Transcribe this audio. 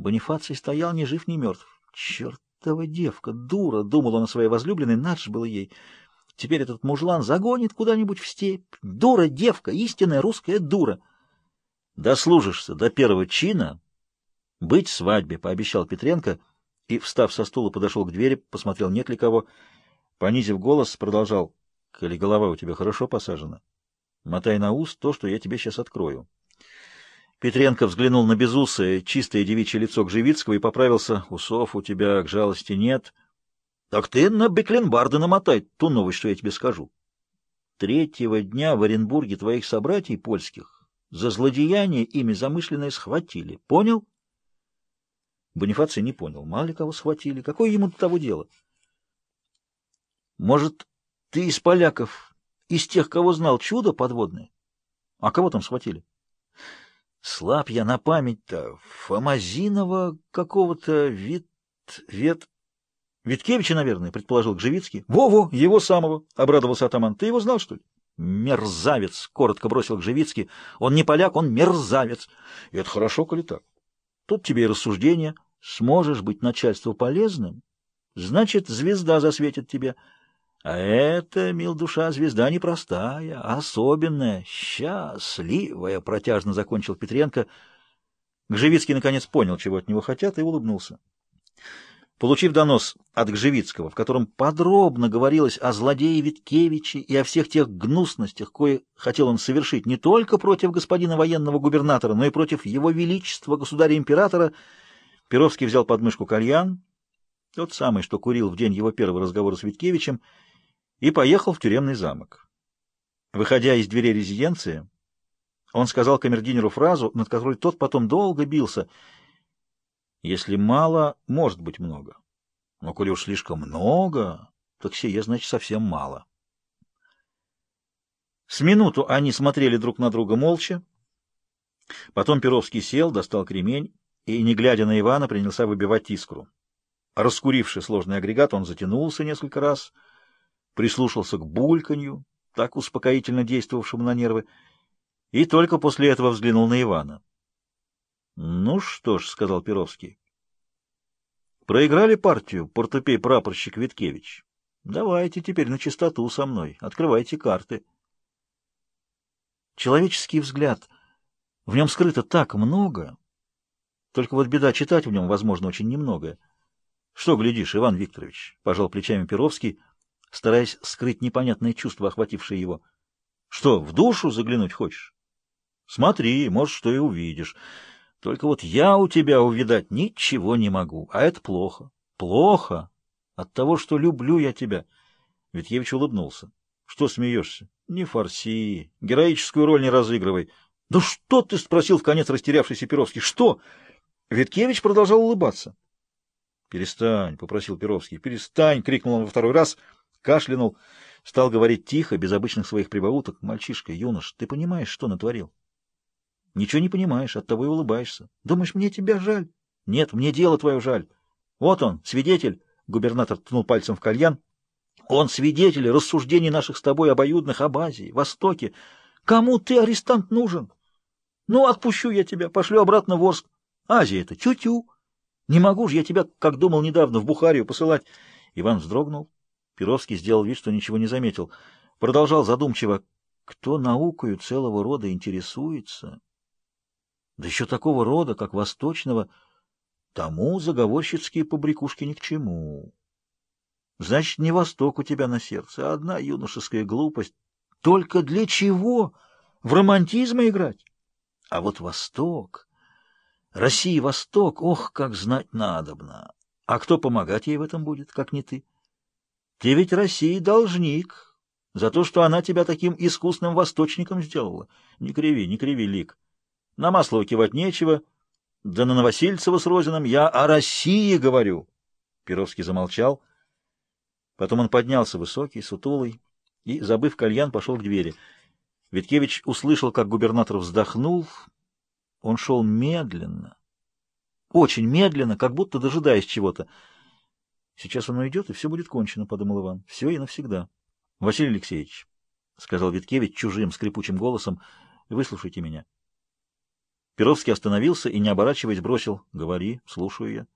Бонифаций стоял ни жив, ни мертв. Чертова девка, дура, думала на своей возлюбленной, наш же было ей. Теперь этот мужлан загонит куда-нибудь в степь. Дура девка, истинная русская дура. Дослужишься до первого чина, быть свадьбе, пообещал Петренко, и, встав со стула, подошел к двери, посмотрел нет ли кого. Понизив голос, продолжал, «Коли голова у тебя хорошо посажена, мотай на уст то, что я тебе сейчас открою». Петренко взглянул на безусое, чистое девичье лицо Гжевицкого и поправился. «Усов у тебя, к жалости, нет». «Так ты на Бекленбарда намотай ту новость, что я тебе скажу. Третьего дня в Оренбурге твоих собратьей польских за злодеяние ими замышленное схватили. Понял?» Бонифаций не понял. Мало ли кого схватили. Какое ему до того дело? «Может, ты из поляков, из тех, кого знал, чудо подводное? А кого там схватили?» Слаб я на память-то Фомазинова какого-то вид... вет... Виткевича, наверное, предположил Гжевицкий. вову -во, его самого, обрадовался атаман. Ты его знал, что ли? Мерзавец, коротко бросил Гжевицкий. Он не поляк, он мерзавец. И это хорошо, коли так. Тут тебе и рассуждение. Сможешь быть начальству полезным, значит, звезда засветит тебе. А это, мил душа, звезда непростая, особенная, счастливая, — протяжно закончил Петренко. Гжевицкий наконец понял, чего от него хотят, и улыбнулся. Получив донос от Гжевицкого, в котором подробно говорилось о злодее Виткевиче и о всех тех гнусностях, кое хотел он совершить не только против господина военного губернатора, но и против его величества, государя-императора, Перовский взял подмышку кальян, тот самый, что курил в день его первого разговора с Виткевичем, — и поехал в тюремный замок. Выходя из дверей резиденции, он сказал камердинеру фразу, над которой тот потом долго бился. «Если мало, может быть много. Но коли уж слишком много, так сие, значит, совсем мало». С минуту они смотрели друг на друга молча. Потом Перовский сел, достал кремень и, не глядя на Ивана, принялся выбивать искру. Раскуривший сложный агрегат, он затянулся несколько раз — прислушался к бульканью, так успокоительно действовавшему на нервы, и только после этого взглянул на Ивана. — Ну что ж, — сказал Перовский, — проиграли партию портупей-прапорщик Виткевич. Давайте теперь на чистоту со мной, открывайте карты. Человеческий взгляд, в нем скрыто так много, только вот беда читать в нем, возможно, очень немного. — Что глядишь, Иван Викторович? — пожал плечами Перовский — стараясь скрыть непонятные чувства, охватившие его. «Что, в душу заглянуть хочешь?» «Смотри, может, что и увидишь. Только вот я у тебя увидать ничего не могу, а это плохо. Плохо от того, что люблю я тебя». Витьевич улыбнулся. «Что смеешься? Не форси, героическую роль не разыгрывай». «Да что ты?» — спросил в конец растерявшийся Перовский. «Что?» Виткевич продолжал улыбаться. «Перестань!» — попросил Перовский. «Перестань!» — крикнул он во второй раз — кашлянул, стал говорить тихо, без обычных своих прибауток. «Мальчишка, юнош, ты понимаешь, что натворил?» «Ничего не понимаешь, оттого и улыбаешься. Думаешь, мне тебя жаль?» «Нет, мне дело твое жаль. Вот он, свидетель!» Губернатор ткнул пальцем в кальян. «Он свидетель рассуждений наших с тобой обоюдных об Азии, Востоке. Кому ты, арестант, нужен? Ну, отпущу я тебя, пошлю обратно в Орск. Азия это тю-тю. Не могу же я тебя, как думал недавно, в Бухарию посылать». Иван вздрогнул Перовский сделал вид, что ничего не заметил. Продолжал задумчиво. Кто наукою целого рода интересуется? Да еще такого рода, как восточного, тому заговорщицкие побрякушки ни к чему. Значит, не восток у тебя на сердце, а одна юношеская глупость. Только для чего в романтизма играть? А вот восток... России Восток, ох, как знать надобно! А кто помогать ей в этом будет, как не ты? Ты ведь России должник за то, что она тебя таким искусным восточником сделала. Не криви, не криви, Лик. На масло кивать нечего. Да на Новосельцева с Розином я о России говорю. Перовский замолчал. Потом он поднялся высокий, сутулый, и, забыв кальян, пошел к двери. Виткевич услышал, как губернатор вздохнул. Он шел медленно, очень медленно, как будто дожидаясь чего-то. Сейчас оно идет, и все будет кончено, — подумал Иван. Все и навсегда. — Василий Алексеевич, — сказал Виткевич чужим скрипучим голосом, — выслушайте меня. Перовский остановился и, не оборачиваясь, бросил. — Говори, слушаю я.